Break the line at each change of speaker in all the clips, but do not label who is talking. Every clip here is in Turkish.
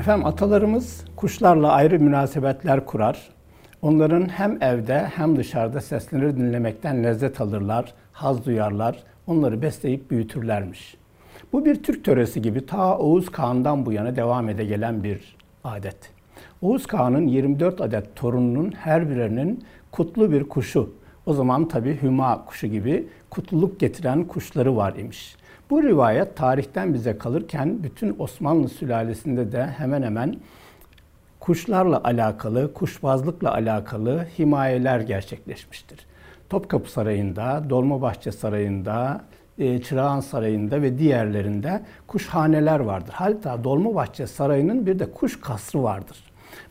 Efendim atalarımız kuşlarla ayrı münasebetler kurar. Onların hem evde hem dışarıda sesleri dinlemekten lezzet alırlar, haz duyarlar, onları besleyip büyütürlermiş. Bu bir Türk töresi gibi ta Oğuz Kağan'dan bu yana devam ede gelen bir adet. Oğuz Kağan'ın 24 adet torununun her birinin kutlu bir kuşu, o zaman tabi hüma kuşu gibi kutluluk getiren kuşları var imiş. Bu rivayet tarihten bize kalırken bütün Osmanlı sülalesinde de hemen hemen kuşlarla alakalı, kuşbazlıkla alakalı himayeler gerçekleşmiştir. Topkapı Sarayı'nda, Dolmabahçe Sarayı'nda, e, Çırağan Sarayı'nda ve diğerlerinde kuşhaneler vardır. Hatta Dolmabahçe Sarayı'nın bir de kuş kasrı vardır.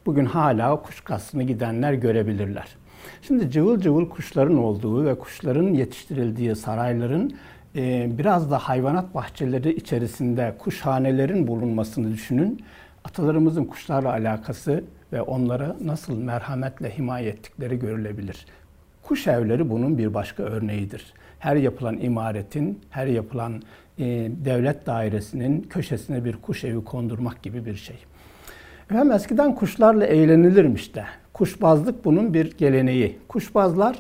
Bugün hala kuş kasrını gidenler görebilirler. Şimdi cıvıl cıvıl kuşların olduğu ve kuşların yetiştirildiği sarayların e, biraz da hayvanat bahçeleri içerisinde kuşhanelerin bulunmasını düşünün. Atalarımızın kuşlarla alakası ve onlara nasıl merhametle himaye ettikleri görülebilir. Kuş evleri bunun bir başka örneğidir. Her yapılan imaretin, her yapılan e, devlet dairesinin köşesine bir kuş evi kondurmak gibi bir şey. Efendim eskiden kuşlarla eğlenilirmiş de. Kuşbazlık bunun bir geleneği. Kuşbazlar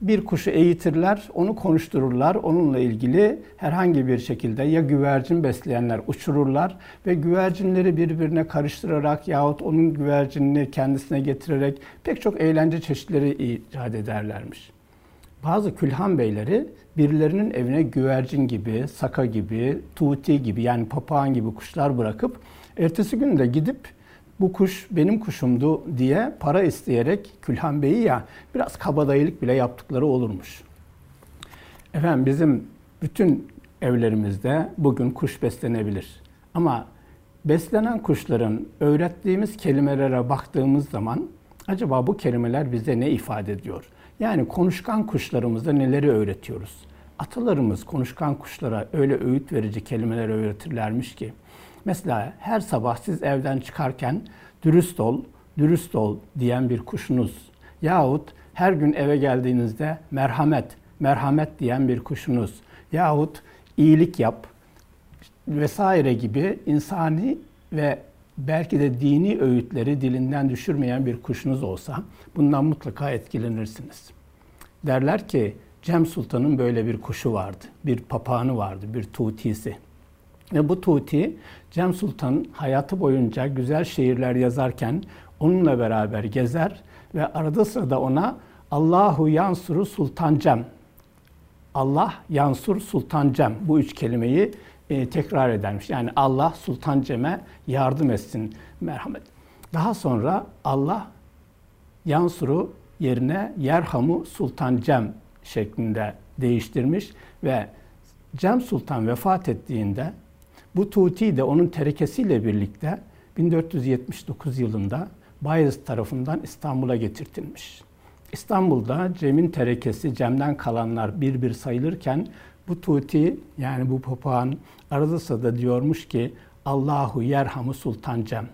bir kuşu eğitirler, onu konuştururlar. Onunla ilgili herhangi bir şekilde ya güvercin besleyenler uçururlar ve güvercinleri birbirine karıştırarak yahut onun güvercinini kendisine getirerek pek çok eğlence çeşitleri icat ederlermiş. Bazı külhan beyleri birilerinin evine güvercin gibi, saka gibi, tuti gibi yani papağan gibi kuşlar bırakıp ertesi gün de gidip bu kuş benim kuşumdu diye para isteyerek Külhan Bey'i ya biraz kabadayılık bile yaptıkları olurmuş. Efendim bizim bütün evlerimizde bugün kuş beslenebilir. Ama beslenen kuşların öğrettiğimiz kelimelere baktığımız zaman acaba bu kelimeler bize ne ifade ediyor? Yani konuşkan kuşlarımıza neleri öğretiyoruz? Atalarımız konuşkan kuşlara öyle öğüt verici kelimeler öğretirlermiş ki Mesela her sabah siz evden çıkarken dürüst ol, dürüst ol diyen bir kuşunuz yahut her gün eve geldiğinizde merhamet, merhamet diyen bir kuşunuz yahut iyilik yap vesaire gibi insani ve belki de dini öğütleri dilinden düşürmeyen bir kuşunuz olsa bundan mutlaka etkilenirsiniz. Derler ki Cem Sultan'ın böyle bir kuşu vardı, bir papağanı vardı, bir tutisi. Ve bu Tuti Cem Sultan hayatı boyunca güzel şiirler yazarken onunla beraber gezer ve arada sırada ona Allahu yansuru Sultan Cem Allah yansur Sultan Cem bu üç kelimeyi e, tekrar edermiş. Yani Allah Sultan Cem'e yardım etsin merhamet. Daha sonra Allah yansuru yerine yerhamu Sultan Cem şeklinde değiştirmiş ve Cem Sultan vefat ettiğinde bu Tuti de onun terekesiyle birlikte 1479 yılında Bayezid tarafından İstanbul'a getirtilmiş. İstanbul'da Cem'in terekesi, Cem'den kalanlar bir bir sayılırken bu Tuti yani bu papağan arada sırada diyormuş ki Allahu yerhamu Sultan Cem.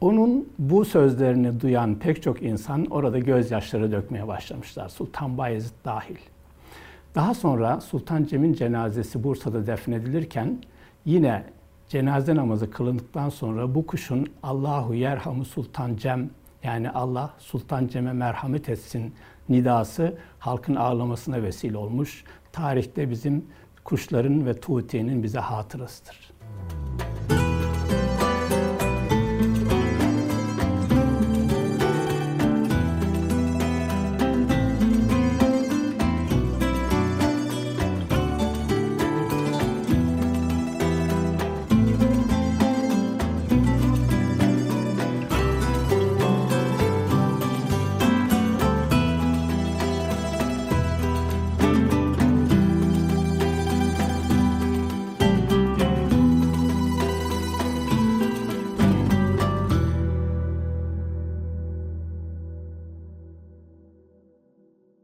Onun bu sözlerini duyan pek çok insan orada gözyaşları dökmeye başlamışlar. Sultan Bayezid dahil. Daha sonra Sultan Cem'in cenazesi Bursa'da defnedilirken yine cenaze namazı kılındıktan sonra bu kuşun Allahu yerhamu Sultan Cem yani Allah Sultan Cem'e merhamet etsin nidası halkın ağlamasına vesile olmuş. Tarihte bizim kuşların ve tuğtiyenin bize hatırasıdır.